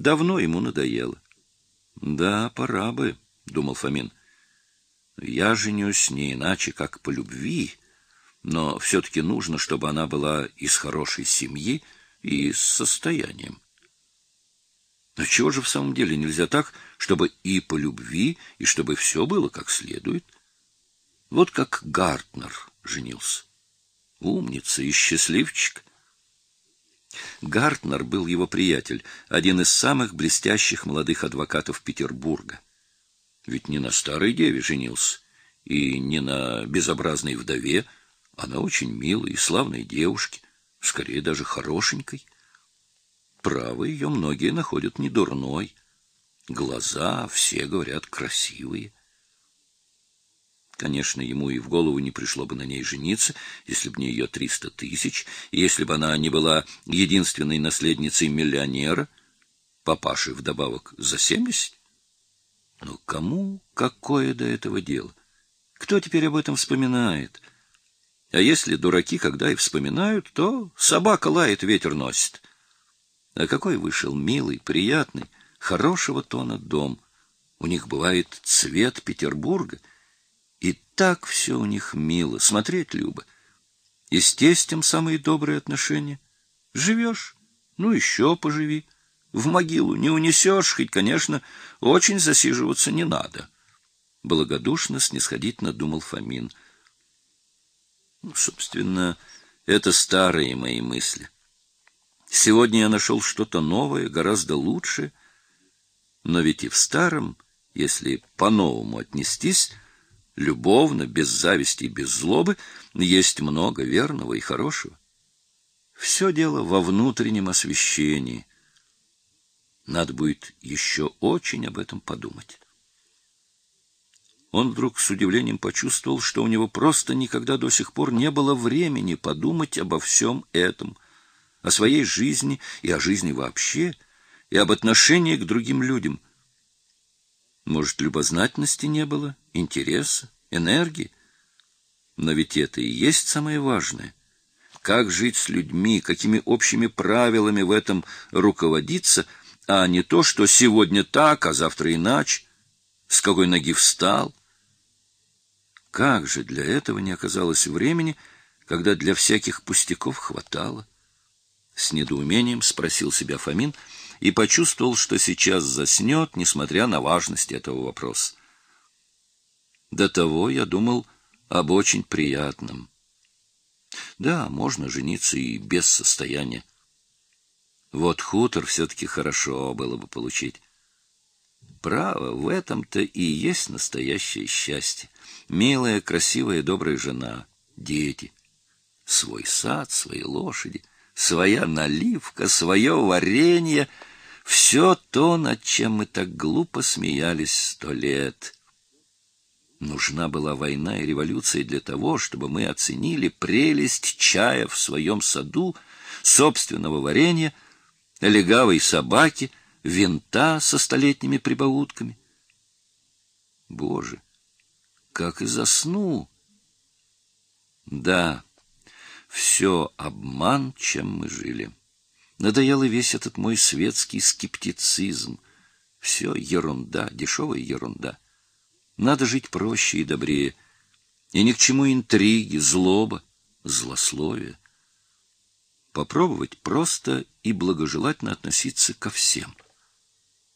давно ему надоело. Да, пора бы, думал Фомин. Я женюсь не иначе, как по любви, но все-таки нужно, чтобы она была из хорошей семьи и с состоянием. Но чего же в самом деле нельзя так, чтобы и по любви, и чтобы все было как следует? Вот как Гартнер женился. Умница и счастливчик. Гартнер был его приятель, один из самых блестящих молодых адвокатов Петербурга. Ведь не на старой деве женился, и не на безобразной вдове, а на очень милой и славной девушке, скорее даже хорошенькой. Право ее многие находят недурной. Глаза, все говорят, красивые. Конечно, ему и в голову не пришло бы на ней жениться, если бы не ее триста тысяч, и если бы она не была единственной наследницей миллионера, папаши вдобавок за семьдесят. Но кому какое до этого дело? Кто теперь об этом вспоминает? А если дураки когда и вспоминают, то собака лает, ветер носит. А какой вышел милый, приятный, хорошего тона дом. У них бывает цвет Петербурга — и так все у них мило, смотреть любо. И с тестем самые добрые отношения. Живешь, ну еще поживи. В могилу не унесешь, хоть, конечно, очень засиживаться не надо. Благодушно, снисходительно думал Фомин. Ну, собственно, это старые мои мысли. Сегодня я нашел что-то новое, гораздо лучшее, но ведь и в старом, если по-новому отнестись, любовно, без зависти и без злобы, есть много верного и хорошего. Все дело во внутреннем освещении. Надо будет еще очень об этом подумать. Он вдруг с удивлением почувствовал, что у него просто никогда до сих пор не было времени подумать обо всем этом, о своей жизни и о жизни вообще, и об отношении к другим людям — может, любознательности не было, интереса, энергии? Но ведь это и есть самое важное. Как жить с людьми, какими общими правилами в этом руководиться, а не то, что сегодня так, а завтра иначе, с какой ноги встал. Как же для этого не оказалось времени, когда для всяких пустяков хватало? С недоумением спросил себя Фомин — и почувствовал, что сейчас заснет, несмотря на важность этого вопроса. До того я думал об очень приятном. Да, можно жениться и без состояния. Вот хутор все-таки хорошо было бы получить. Право, в этом-то и есть настоящее счастье. Милая, красивая, добрая жена, дети, свой сад, свои лошади, своя наливка, свое варенье — все то, над чем мы так глупо смеялись сто лет. Нужна была война и революция для того, чтобы мы оценили прелесть чая в своем саду, собственного варенья, легавой собаки, винта со столетними прибаутками. Боже, как и засну! Да, все обман, чем мы жили. Надоел и весь этот мой светский скептицизм. Все ерунда, дешевая ерунда. Надо жить проще и добрее. И ни к чему интриги, злоба, злословие. Попробовать просто и благожелательно относиться ко всем.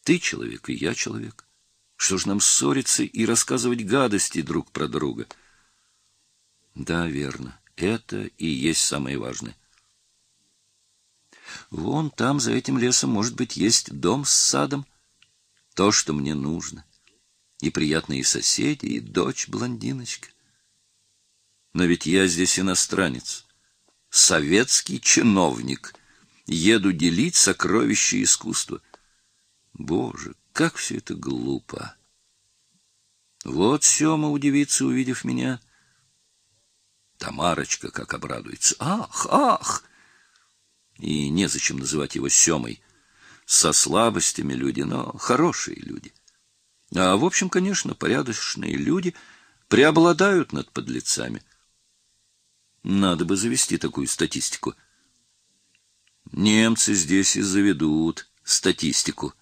Ты человек, и я человек. Что ж нам ссориться и рассказывать гадости друг про друга? Да, верно. Это и есть самое важное. Вон там, за этим лесом, может быть, есть дом с садом. То, что мне нужно. И приятные соседи, и дочь-блондиночка. Но ведь я здесь иностранец, советский чиновник. Еду делить сокровища искусства. Боже, как все это глупо! Вот Сема удивится, увидев меня. Тамарочка как обрадуется. Ах, ах! И незачем называть его Семой. Со слабостями люди, но хорошие люди. А в общем, конечно, порядочные люди преобладают над подлецами. Надо бы завести такую статистику. Немцы здесь и заведут статистику.